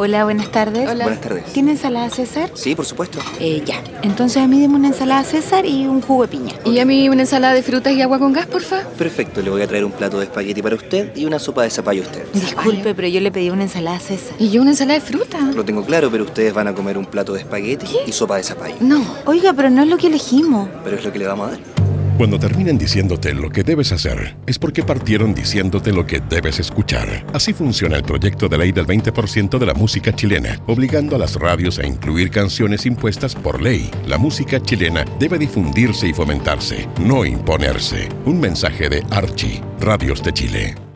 Hola, buenas tardes. Buenas tardes. ¿Tiene ensalada César? Sí, por supuesto. Eh, ya. Entonces a mí deme una ensalada César y un jugo de piña. Y a mí una ensalada de frutas y agua con gas, porfa. Perfecto, le voy a traer un plato de espagueti para usted y una sopa de zapallo a usted. Disculpe, pero yo le pedí una ensalada César. Y yo una ensalada de fruta. Lo tengo claro, pero ustedes van a comer un plato de espagueti y sopa de zapallo. No. Oiga, pero no es lo que elegimos. Pero es lo que le vamos a dar. Cuando terminan diciéndote lo que debes hacer, es porque partieron diciéndote lo que debes escuchar. Así funciona el proyecto de ley del 20% de la música chilena, obligando a las radios a incluir canciones impuestas por ley. La música chilena debe difundirse y fomentarse, no imponerse. Un mensaje de Archie, Radios de Chile.